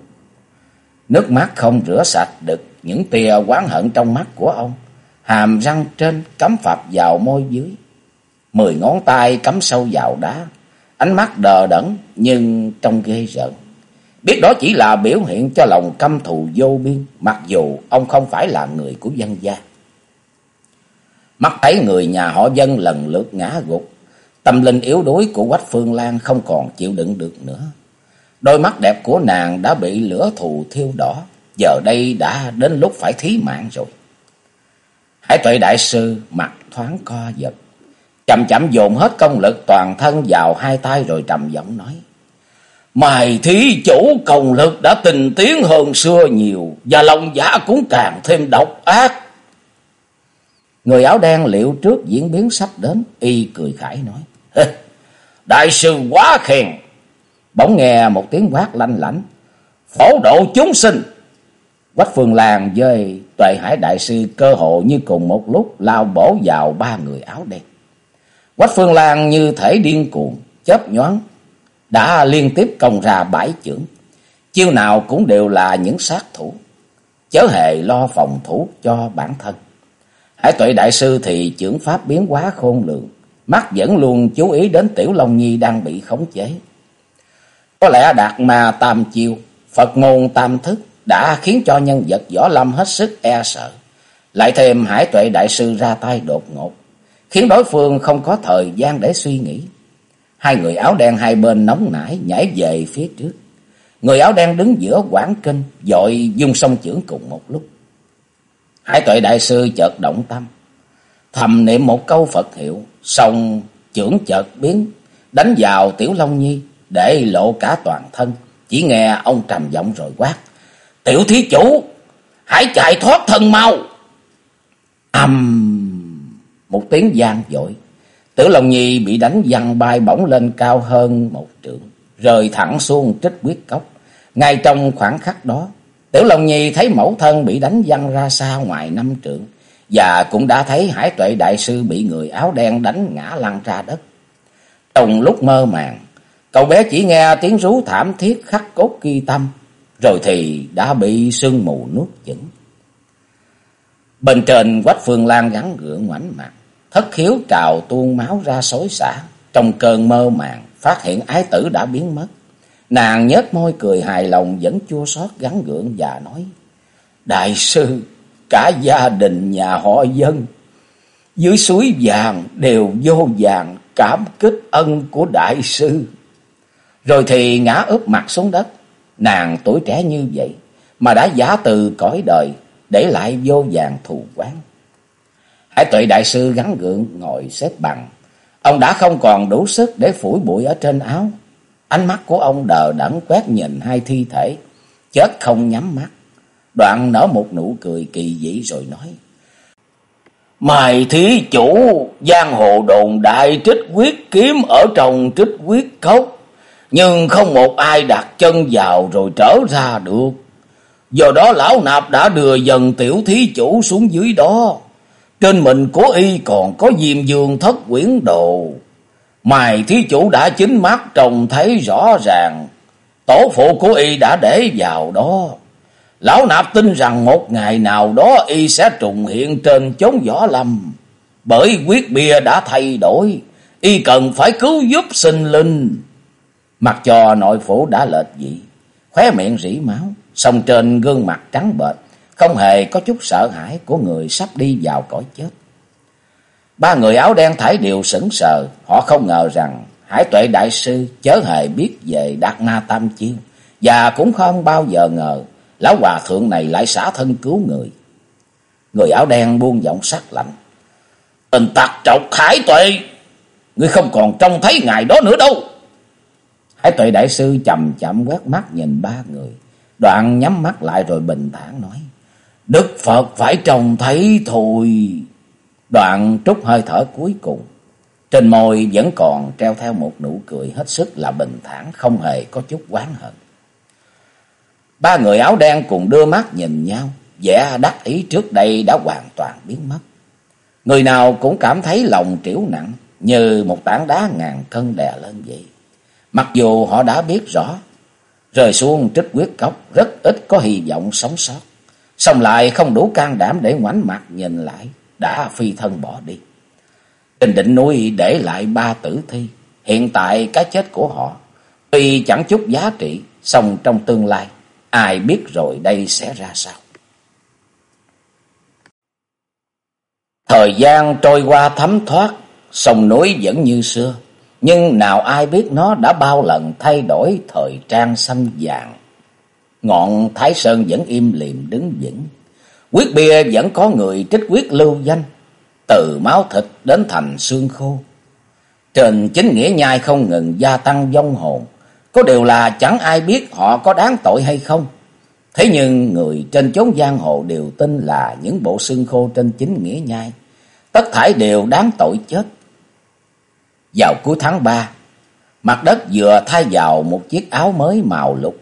Nước mắt không rửa sạch được những tia oán hận trong mắt của ông. Hàm răng trên cắm phập vào môi dưới. Mười ngón tay cắm sâu vào đá. Ánh mắt đờ đẫn nhưng trông ghê rợn. Biết đó chỉ là biểu hiện cho lòng căm thù vô biên. Mặc dù ông không phải là người của dân gia. Mắt thấy người nhà họ dân lần lượt ngã gục. Tâm linh yếu đuối của Quách Phương Lan không còn chịu đựng được nữa. Đôi mắt đẹp của nàng đã bị lửa thù thiêu đỏ, giờ đây đã đến lúc phải thí mạng rồi. Hải tuệ đại sư mặt thoáng co giật, chậm chậm dồn hết công lực toàn thân vào hai tay rồi trầm giọng nói. Mày thí chủ công lực đã tình tiến hơn xưa nhiều, và lòng giả dạ cũng càng thêm độc ác. Người áo đen liệu trước diễn biến sắp đến, y cười khải nói. Đại sư quá khen, Bỗng nghe một tiếng quát lanh lảnh. Phổ độ chúng sinh. Quách Phương Lan dơi tuệ hải đại sư cơ hộ như cùng một lúc lao bổ vào ba người áo đen. Quách Phương Lan như thể điên cuồng, chớp nhoáng, đã liên tiếp công ra bãi chưởng. Chiêu nào cũng đều là những sát thủ, chớ hề lo phòng thủ cho bản thân. Hải tuệ đại sư thì trưởng pháp biến hóa khôn lường, mắt vẫn luôn chú ý đến Tiểu Long Nhi đang bị khống chế. Có lẽ đạt ma tam chiêu, Phật môn tam thức đã khiến cho nhân vật võ lâm hết sức e sợ. Lại thêm hải tuệ đại sư ra tay đột ngột, khiến đối phương không có thời gian để suy nghĩ. Hai người áo đen hai bên nóng nảy nhảy về phía trước. Người áo đen đứng giữa quảng kinh, dội dung song chưởng cùng một lúc. Hải tuệ đại sư chợt động tâm, thầm niệm một câu Phật hiệu, xong chưởng chợt biến, đánh vào Tiểu Long Nhi, để lộ cả toàn thân. Chỉ nghe ông trầm giọng rồi quát. Tiểu thí chủ, hãy chạy thoát thân mau. Âm, một tiếng gian dội. Tử Long Nhi bị đánh văng bay bổng lên cao hơn một trượng, rơi thẳng xuống trích quyết cốc. Ngay trong khoảng khắc đó, Tiểu Long Nhi thấy mẫu thân bị đánh văng ra xa ngoài năm trượng, và cũng đã thấy Hải Tuệ Đại Sư bị người áo đen đánh ngã lăn ra đất. Trong lúc mơ màng, Cậu bé chỉ nghe tiếng rú thảm thiết khắc cốt ghi tâm, rồi thì đã bị sương mù nuốt chửng. Bên trên quách phương lan gắn gượng ngoảnh mặt, thất khiếu trào tuôn máu ra xối xả. Trong cơn mơ màng, phát hiện ái tử đã biến mất. Nàng nhếch môi cười hài lòng vẫn chua xót gắn gượng và nói. Đại sư, cả gia đình nhà họ dân, dưới suối vàng đều vô vàng cảm kích ân của đại sư. Rồi thì ngã ướp mặt xuống đất. Nàng tuổi trẻ như vậy mà đã giả từ cõi đời để lại vô vàng thù quán. Hải tuệ đại sư gắn gượng ngồi xếp bằng. Ông đã không còn đủ sức để phủi bụi ở trên áo. Ánh mắt của ông đờ đẫn quét nhìn hai thi thể, chết không nhắm mắt. Đoạn nở một nụ cười kỳ dị rồi nói. Mày thí chủ, giang hồ đồn đại trích quyết kiếm ở trong trích quyết cốc nhưng không một ai đặt chân vào rồi trở ra được. Do đó lão nạp đã đưa dần tiểu thí chủ xuống dưới đó. Trên mình của y còn có diêm dương thất quyển đồ. Mài thí chủ đã chính mắt, trông thấy rõ ràng. Tổ phụ của y đã để vào đó. Lão nạp tin rằng một ngày nào đó y sẽ trùng hiện trên chốn võ lâm. Bởi quyết bia đã thay đổi. Y cần phải cứu giúp sinh linh. Mặc cho nội phủ đã lệch dị. Khóe miệng rỉ máu. sông trên gương mặt trắng bệch. Không hề có chút sợ hãi của người sắp đi vào cõi chết. Ba người áo đen thải đều sững sờ. Họ không ngờ rằng Hải tuệ đại sư chớ hề biết về Đạt Na Tam Chiêu. Và cũng không bao giờ ngờ lão hòa thượng này lại xả thân cứu người. Người áo đen buông giọng sắc lạnh. Tình tặc trọc Hải tuệ. Ngươi không còn trông thấy ngài đó nữa đâu. Hải tuệ đại sư chậm chậm quét mắt nhìn ba người. Đoạn nhắm mắt lại rồi bình thản nói. Đức Phật phải trông thấy thôi. Đoạn trút hơi thở cuối cùng. Trên môi vẫn còn treo theo một nụ cười hết sức là bình thản, không hề có chút oán hận. Ba người áo đen cùng đưa mắt nhìn nhau, vẻ đắc ý trước đây đã hoàn toàn biến mất. Người nào cũng cảm thấy lòng triểu nặng, như một tảng đá ngàn cân đè lên vậy. Mặc dù họ đã biết rõ, rơi xuống trích quyết cốc rất ít có hy vọng sống sót. Xong lại không đủ can đảm để ngoảnh mặt nhìn lại, đã phi thân bỏ đi. Trên đỉnh núi để lại ba tử thi. Hiện tại cái chết của họ tuy chẳng chút giá trị, song trong tương lai, ai biết rồi đây sẽ ra sao. Thời gian trôi qua thấm thoát, sông núi vẫn như xưa. Nhưng nào ai biết nó đã bao lần thay đổi thời trang xanh vàng. Ngọn Thái Sơn vẫn im lìm đứng vững. Quyết bia vẫn có người trích quyết lưu danh từ máu thịt đến thành xương khô. Trên chính nghĩa nhai không ngừng gia tăng vong hồn, có điều là chẳng ai biết họ có đáng tội hay không. Thế nhưng người trên chốn giang hồ đều tin là những bộ xương khô trên chính nghĩa nhai, tất thải đều đáng tội chết. Vào cuối tháng 3, mặt đất vừa thay vào một chiếc áo mới màu lục.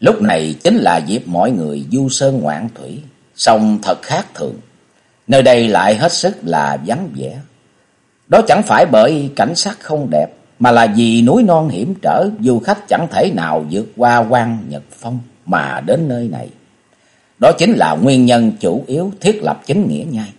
Lúc này chính là dịp mọi người du sơn ngoạn thủy, song thật khác thường nơi đây lại hết sức là vắng vẻ. Đó chẳng phải bởi cảnh sắc không đẹp, mà là vì núi non hiểm trở, du khách chẳng thể nào vượt qua quan Nhật Phong mà đến nơi này. Đó chính là nguyên nhân chủ yếu thiết lập chính nghĩa nhai.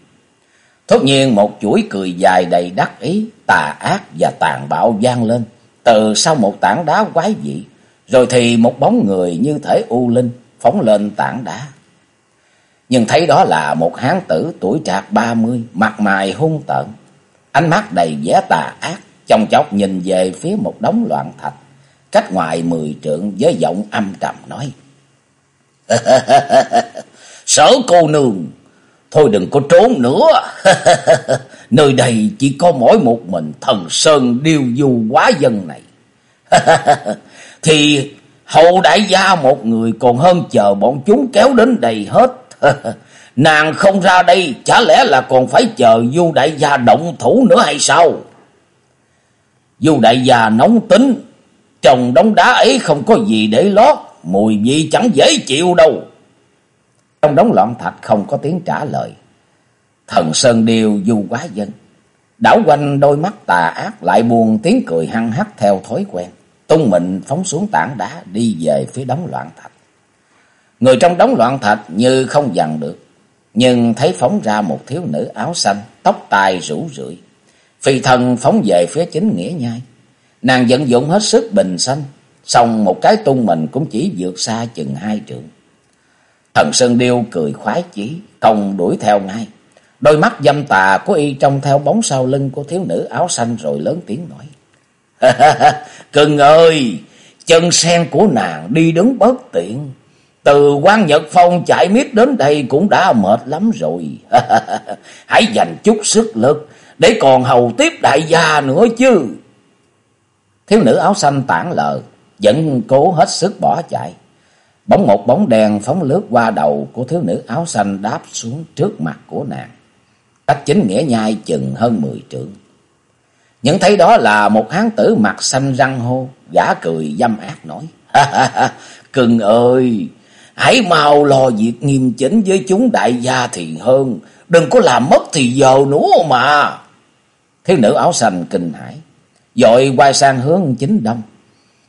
Thốt nhiên một chuỗi cười dài đầy đắc ý, tà ác và tàn bạo vang lên, từ sau một tảng đá quái dị, rồi thì một bóng người như thể u linh phóng lên tảng đá nhưng thấy đó là một hán tử tuổi trạc ba mươi, mặt mày hung tợn, ánh mắt đầy vẻ tà ác, trong chốc nhìn về phía một đống loạn thạch, cách ngoài mười trượng với giọng âm trầm nói. [laughs] Sở cô nương, thôi đừng có trốn nữa, [laughs] nơi đây chỉ có mỗi một mình thần sơn điêu du quá dân này. [laughs] Thì hậu đại gia một người còn hơn chờ bọn chúng kéo đến đây hết. [laughs] Nàng không ra đây, chả lẽ là còn phải chờ Du đại gia động thủ nữa hay sao? Du đại gia nóng tính, trồng đống đá ấy không có gì để lót, mùi vị chẳng dễ chịu đâu. Trong đống loạn thạch không có tiếng trả lời. Thần Sơn Điêu du quá dân. Đảo quanh đôi mắt tà ác lại buồn tiếng cười hăng hắc theo thói quen. Tung mình phóng xuống tảng đá đi về phía đống loạn thạch. Người trong đống loạn thạch như không dằn được. Nhưng thấy phóng ra một thiếu nữ áo xanh, tóc tai rủ rượi. Phi thần phóng về phía chính nghĩa nhai. Nàng vận dụng hết sức bình xanh. Xong một cái tung mình cũng chỉ vượt xa chừng hai trượng. Thần Sơn Điêu cười khoái chí, công đuổi theo ngay. Đôi mắt dâm tà của y trông theo bóng sau lưng của thiếu nữ áo xanh rồi lớn tiếng nói. [laughs] Cưng ơi, chân sen của nàng đi đứng bất tiện. Từ quan Nhật Phong chạy miết đến đây cũng đã mệt lắm rồi. [laughs] Hãy dành chút sức lực để còn hầu tiếp đại gia nữa chứ. Thiếu nữ áo xanh tản lờ, vẫn cố hết sức bỏ chạy. bóng một bóng đèn phóng lướt qua đầu của thiếu nữ áo xanh đáp xuống trước mặt của nàng. Cách chính nghĩa nhai chừng hơn mười trượng. Những thấy đó là một hán tử mặt xanh răng hô, gã cười dâm ác nói. [laughs] Cưng ơi, hãy mau lo việc nghiêm chỉnh với chúng đại gia thì hơn. Đừng có làm mất thì giờ nữa mà. Thiếu nữ áo xanh kinh hãi, dội quay sang hướng chính đông.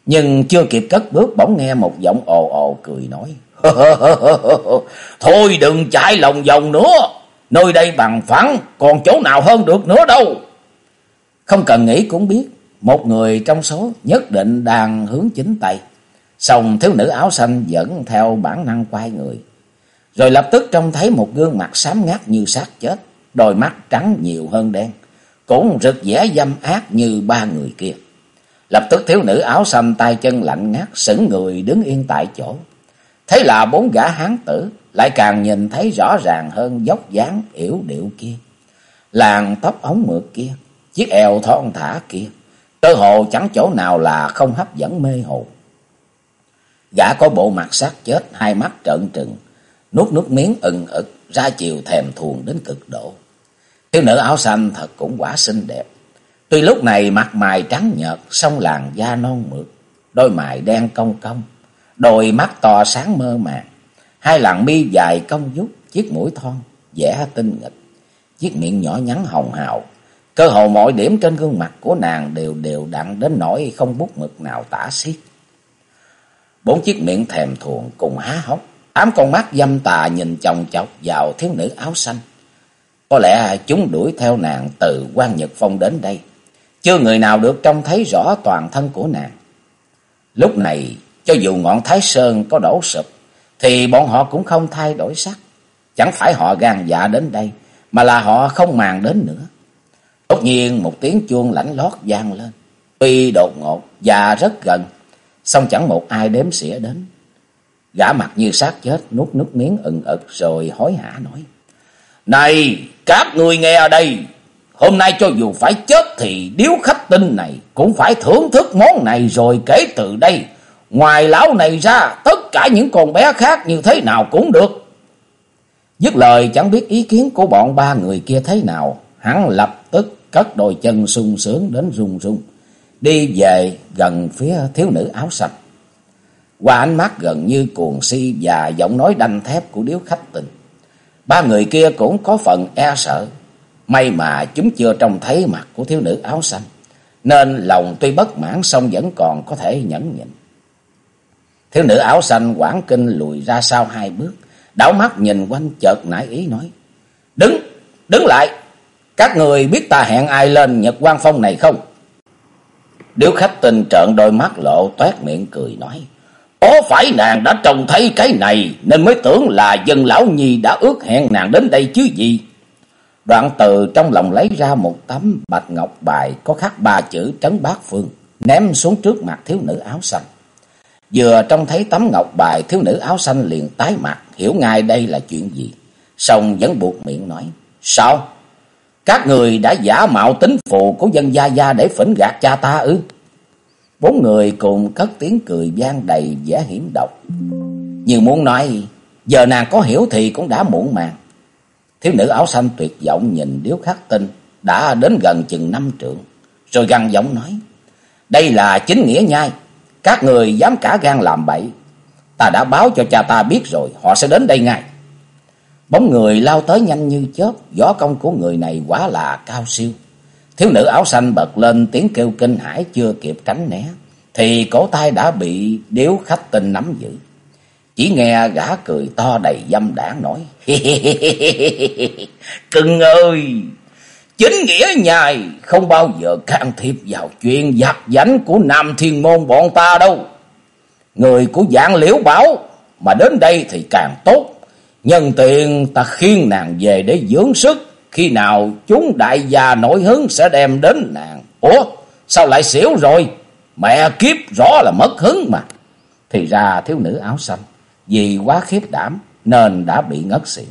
Nhưng chưa kịp cất bước bỗng nghe một giọng ồ ồ cười nói. [laughs] Thôi đừng chạy lòng vòng nữa. Nơi đây bằng phẳng, còn chỗ nào hơn được nữa đâu. Không cần nghĩ cũng biết, một người trong số nhất định đang hướng chính tay Xong thiếu nữ áo xanh vẫn theo bản năng quay người. Rồi lập tức trông thấy một gương mặt xám ngát như xác chết, đôi mắt trắng nhiều hơn đen, cũng rực vẻ dâm ác như ba người kia. Lập tức thiếu nữ áo xanh tay chân lạnh ngắt, sững người đứng yên tại chỗ. Thế là bốn gã hán tử lại càng nhìn thấy rõ ràng hơn dốc dáng yểu điệu kia. Làn tóc ống mượt kia, chiếc eo thon thả kia, cơ hồ chẳng chỗ nào là không hấp dẫn mê hồn. Gã có bộ mặt sát chết, hai mắt trợn trừng, nuốt nước miếng ừng ực, ra chiều thèm thuồng đến cực độ. Thiếu nữ áo xanh thật cũng quả xinh đẹp. Tuy lúc này mặt mày trắng nhợt, song làn da non mượt, đôi mày đen cong cong, đôi mắt to sáng mơ màng, hai làn mi dài cong vút, chiếc mũi thon, vẻ tinh nghịch, chiếc miệng nhỏ nhắn hồng hào. Cơ hồ mọi điểm trên gương mặt của nàng đều đều đặn đến nỗi không bút mực nào tả xiết. Bốn chiếc miệng thèm thuồng cùng há hốc, ám con mắt dâm tà nhìn chồng chọc vào thiếu nữ áo xanh. Có lẽ chúng đuổi theo nàng từ quan Nhật Phong đến đây. Chưa người nào được trông thấy rõ toàn thân của nàng. Lúc này, cho dù ngọn Thái Sơn có đổ sụp, thì bọn họ cũng không thay đổi sắc. Chẳng phải họ gan dạ đến đây, mà là họ không màng đến nữa. Đột nhiên một tiếng chuông lãnh lót vang lên. Tuy đột ngột và rất gần, song chẳng một ai đếm xỉa đến. Gã mặt như xác chết, nuốt nước miếng ừng ực rồi hối hả nói. Này, các người nghe ở đây, hôm nay cho dù phải chết thì điếu khách tinh này cũng phải thưởng thức món này rồi kể từ đây. Ngoài lão này ra, tất cả những con bé khác như thế nào cũng được. Dứt lời chẳng biết ý kiến của bọn ba người kia thế nào, hắn lập tức cất đôi chân sung sướng đến rung rung, đi về gần phía thiếu nữ áo xanh. Qua ánh mắt gần như cuồng si và giọng nói đanh thép của điếu khách tình. Ba người kia cũng có phần e sợ. May mà chúng chưa trông thấy mặt của thiếu nữ áo xanh. Nên lòng tuy bất mãn song vẫn còn có thể nhẫn nhịn. Thiếu nữ áo xanh quảng kinh lùi ra sau hai bước. Đảo mắt nhìn quanh chợt nảy ý nói. Đứng, đứng lại. Các người biết ta hẹn ai lên Nhật quan Phong này không? Điếu khách tình trợn đôi mắt lộ toét miệng cười nói. Có phải nàng đã trông thấy cái này nên mới tưởng là dân lão nhi đã ước hẹn nàng đến đây chứ gì? Đoạn từ trong lòng lấy ra một tấm bạch ngọc bài có khắc ba chữ trấn bát phương, ném xuống trước mặt thiếu nữ áo xanh. Vừa trông thấy tấm ngọc bài thiếu nữ áo xanh liền tái mặt, hiểu ngay đây là chuyện gì. Xong vẫn buộc miệng nói, sao? Các người đã giả mạo tính phụ của dân gia gia để phỉnh gạt cha ta ư? Bốn người cùng cất tiếng cười gian đầy vẻ hiểm độc. Như muốn nói, giờ nàng có hiểu thì cũng đã muộn màng. Thiếu nữ áo xanh tuyệt vọng nhìn điếu khắc tinh, đã đến gần chừng năm trượng. Rồi găng giọng nói, đây là chính nghĩa nhai, các người dám cả gan làm bậy. Ta đã báo cho cha ta biết rồi, họ sẽ đến đây ngay. Bóng người lao tới nhanh như chớp, gió công của người này quá là cao siêu. Thiếu nữ áo xanh bật lên tiếng kêu kinh hãi chưa kịp tránh né. Thì cổ tay đã bị điếu khách tinh nắm giữ. Chỉ nghe gã cười to đầy dâm đảng nói. Cưng ơi! Chính nghĩa nhài không bao giờ can thiệp vào chuyện giặc giánh của Nam Thiên Môn bọn ta đâu. Người của dạng liễu bảo mà đến đây thì càng tốt. Nhân tiện ta khiêng nàng về để dưỡng sức. Khi nào chúng đại gia nổi hứng sẽ đem đến nàng. Ủa sao lại xỉu rồi? Mẹ kiếp rõ là mất hứng mà. Thì ra thiếu nữ áo xanh. Vì quá khiếp đảm nên đã bị ngất xỉu.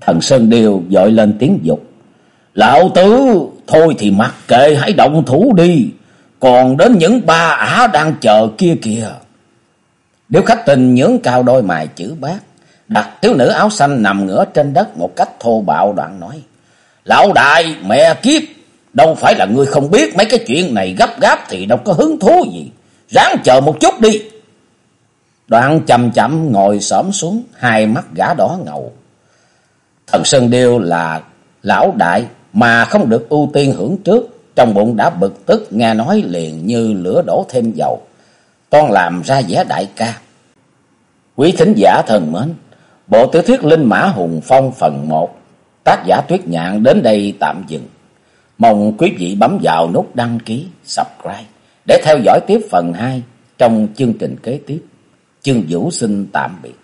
Thần Sơn điều dội lên tiếng dục. Lão tứ, thôi thì mặc kệ hãy động thủ đi. Còn đến những ba ả đang chờ kia kìa. Điếu khách tình nhướng cao đôi mày chữ bác Đặt thiếu nữ áo xanh nằm ngửa trên đất một cách thô bạo đoạn nói. Lão đại, mẹ kiếp, Đâu phải là ngươi không biết mấy cái chuyện này gấp gáp thì đâu có hứng thú gì. Ráng chờ một chút đi. Đoạn chậm chậm ngồi xổm xuống, hai mắt gã đỏ ngầu. Thần Sơn Điêu là lão đại mà không được ưu tiên hưởng trước. Trong bụng đã bực tức nghe nói liền như lửa đổ thêm dầu. Toan làm ra vẻ đại ca. Quý thính giả thần mến, bộ tiểu thuyết Linh Mã Hùng Phong phần 1, tác giả Tuyết Nhạn đến đây tạm dừng. Mong quý vị bấm vào nút đăng ký, subscribe để theo dõi tiếp phần 2 trong chương trình kế tiếp. Chương Vũ xin tạm biệt.